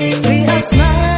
We are smart.